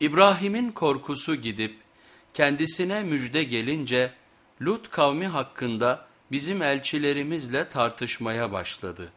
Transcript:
İbrahim'in korkusu gidip kendisine müjde gelince Lut kavmi hakkında bizim elçilerimizle tartışmaya başladı.